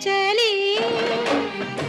चली।